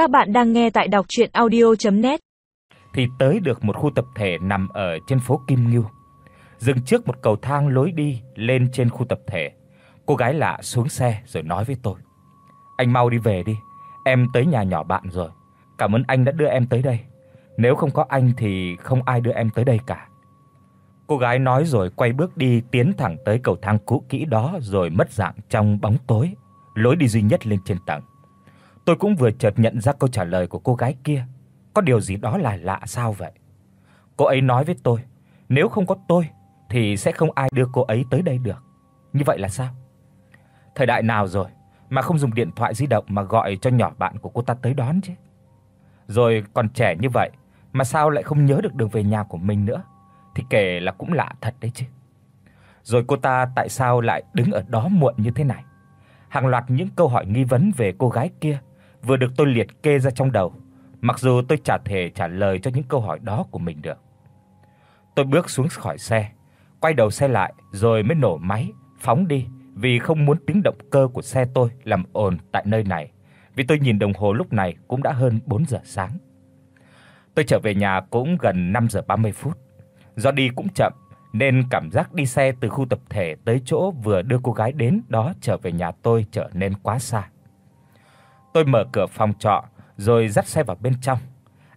Các bạn đang nghe tại đọc audio net Thì tới được một khu tập thể nằm ở trên phố Kim Ngưu. Dừng trước một cầu thang lối đi lên trên khu tập thể. Cô gái lạ xuống xe rồi nói với tôi: "Anh mau đi về đi, em tới nhà nhỏ bạn rồi. Cảm ơn anh đã đưa em tới đây. Nếu không có anh thì không ai đưa em tới đây cả." Cô gái nói rồi quay bước đi tiến thẳng tới cầu thang cũ kỹ đó rồi mất dạng trong bóng tối, lối đi duy nhất lên trên tầng. Tôi cũng vừa chợt nhận ra câu trả lời của cô gái kia, có điều gì đó là lạ sao vậy? Cô ấy nói với tôi, nếu không có tôi thì sẽ không ai đưa cô ấy tới đây được. Như vậy là sao? Thời đại nào rồi mà không dùng điện thoại di động mà gọi cho nhỏ bạn của cô ta tới đón chứ? Rồi còn trẻ như vậy mà sao lại không nhớ được đường về nhà của mình nữa? Thì kể là cũng lạ thật đấy chứ. Rồi cô ta tại sao lại đứng ở đó muộn như thế này? Hàng loạt những câu hỏi nghi vấn về cô gái kia vừa được tôi liệt kê ra trong đầu, mặc dù tôi chả thể trả lời cho những câu hỏi đó của mình được. Tôi bước xuống khỏi xe, quay đầu xe lại rồi mới nổ máy, phóng đi vì không muốn tiếng động cơ của xe tôi làm ồn tại nơi này. Vì tôi nhìn đồng hồ lúc này cũng đã hơn 4 giờ sáng. Tôi trở về nhà cũng gần 5 giờ 30 phút. Do đi cũng chậm nên cảm giác đi xe từ khu tập thể tới chỗ vừa đưa cô gái đến đó trở về nhà tôi trở nên quá xa. Tôi mở cửa phòng trọ rồi dắt xe vào bên trong.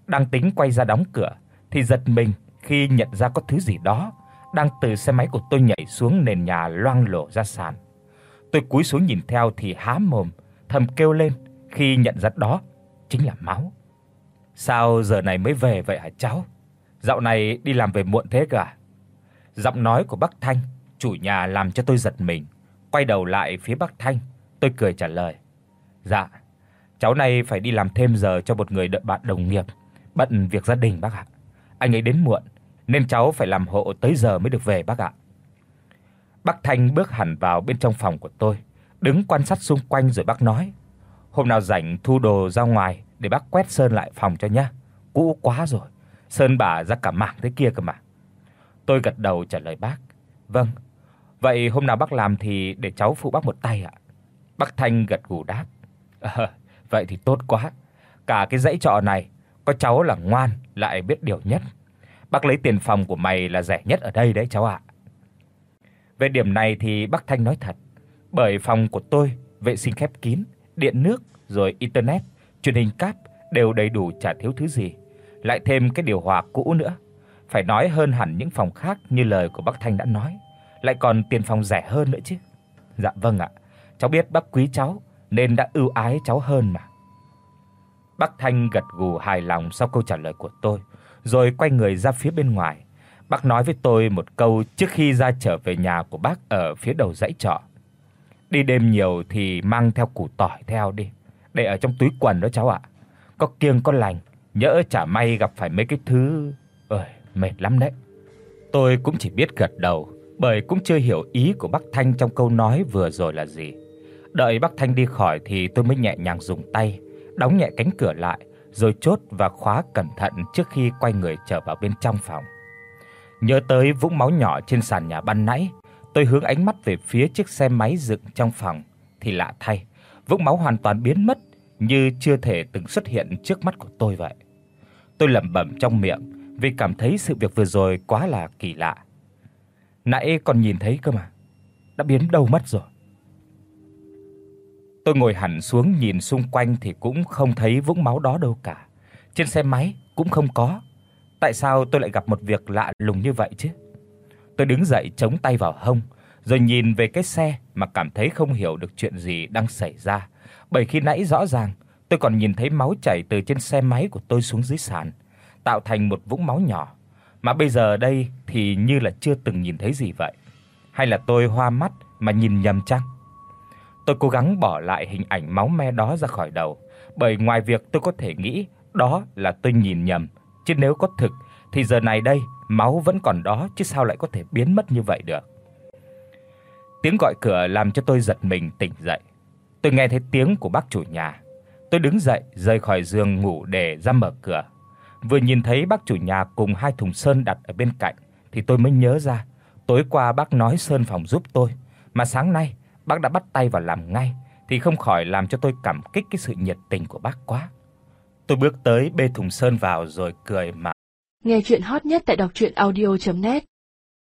Đang tính quay ra đóng cửa thì giật mình khi nhận ra có thứ gì đó đang từ xe máy của tôi nhảy xuống nền nhà loang lổ ra sàn. Tôi cúi xuống nhìn theo thì há mồm thầm kêu lên khi nhận ra đó chính là máu. Sao giờ này mới về vậy hả cháu? Dạo này đi làm về muộn thế cả. À? Giọng nói của Bắc Thanh, chủ nhà làm cho tôi giật mình. Quay đầu lại phía Bắc Thanh, tôi cười trả lời: "Dạ, cháu này phải đi làm thêm giờ cho một người đợi bạn đồng nghiệp, bận việc gia đình bác ạ. Anh ấy đến muộn nên cháu phải làm hộ tới giờ mới được về bác ạ." Bác Thanh bước hẳn vào bên trong phòng của tôi, đứng quan sát xung quanh rồi bác nói: "Hôm nào rảnh thu đồ ra ngoài để bác quét sơn lại phòng cho nhá. Cũ quá rồi, sơn bả ra cả mảng thế kia cơ mà." Tôi gật đầu trả lời bác. "Vâng. Vậy hôm nào bác làm thì để cháu phụ bác một tay ạ." Bác Thanh gật gù đáp. À, vậy thì tốt quá. Cả cái dãy trọ này có cháu là ngoan lại biết điều nhất. Bác lấy tiền phòng của mày là rẻ nhất ở đây đấy cháu ạ." Về điểm này thì bác Thanh nói thật, bởi phòng của tôi vệ sinh khép kín, điện nước rồi internet, truyền hình cáp đều đầy đủ chả thiếu thứ gì, lại thêm cái điều hòa cũ nữa. Phải nói hơn hẳn những phòng khác như lời của bác Thanh đã nói, lại còn tiền phòng rẻ hơn nữa chứ. Dạ vâng ạ, cháu biết bác quý cháu nên đã ưu ái cháu hơn mà. Bác Thanh gật gù hài lòng sau câu trả lời của tôi, rồi quay người ra phía bên ngoài. Bác nói với tôi một câu trước khi ra trở về nhà của bác ở phía đầu dãy trọ. Đi đêm nhiều thì mang theo củ tỏi theo đi, để ở trong túi quần đó cháu ạ. Có kiêng có lành, nhỡ chả may gặp phải mấy cái thứ ơi, mệt lắm đấy. Tôi cũng chỉ biết gật đầu, bởi cũng chưa hiểu ý của bác Thanh trong câu nói vừa rồi là gì. Đợi bác Thanh đi khỏi thì tôi mới nhẹ nhàng dùng tay đóng nhẹ cánh cửa lại, rồi chốt và khóa cẩn thận trước khi quay người trở vào bên trong phòng. Nhớ tới vũng máu nhỏ trên sàn nhà ban nãy, tôi hướng ánh mắt về phía chiếc xe máy dựng trong phòng thì lạ thay, vũng máu hoàn toàn biến mất như chưa thể từng xuất hiện trước mắt của tôi vậy. Tôi lẩm bẩm trong miệng vì cảm thấy sự việc vừa rồi quá là kỳ lạ. Nãy còn nhìn thấy cơ mà, đã biến đâu mất rồi. Tôi ngồi hẳn xuống nhìn xung quanh thì cũng không thấy vũng máu đó đâu cả. Trên xe máy cũng không có. Tại sao tôi lại gặp một việc lạ lùng như vậy chứ? Tôi đứng dậy chống tay vào hông, rồi nhìn về cái xe mà cảm thấy không hiểu được chuyện gì đang xảy ra, bởi khi nãy rõ ràng tôi còn nhìn thấy máu chảy từ trên xe máy của tôi xuống dưới sàn, tạo thành một vũng máu nhỏ, mà bây giờ đây thì như là chưa từng nhìn thấy gì vậy. Hay là tôi hoa mắt mà nhìn nhầm chăng? Tôi cố gắng bỏ lại hình ảnh máu me đó ra khỏi đầu, bởi ngoài việc tôi có thể nghĩ đó là tôi nhìn nhầm, chứ nếu có thực thì giờ này đây máu vẫn còn đó chứ sao lại có thể biến mất như vậy được. Tiếng gọi cửa làm cho tôi giật mình tỉnh dậy. Tôi nghe thấy tiếng của bác chủ nhà. Tôi đứng dậy rời khỏi giường ngủ để ra mở cửa. Vừa nhìn thấy bác chủ nhà cùng hai thùng sơn đặt ở bên cạnh thì tôi mới nhớ ra, tối qua bác nói sơn phòng giúp tôi, mà sáng nay bác đã bắt tay vào làm ngay thì không khỏi làm cho tôi cảm kích cái sự nhiệt tình của bác quá. Tôi bước tới bê thùng sơn vào rồi cười mà. Nghe truyện hot nhất tại doctruyenaudio.net